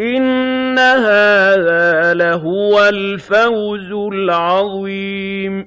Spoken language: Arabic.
إِنَّ هَٰذَا لَهُوَ الْفَوْزُ الْعَظِيمُ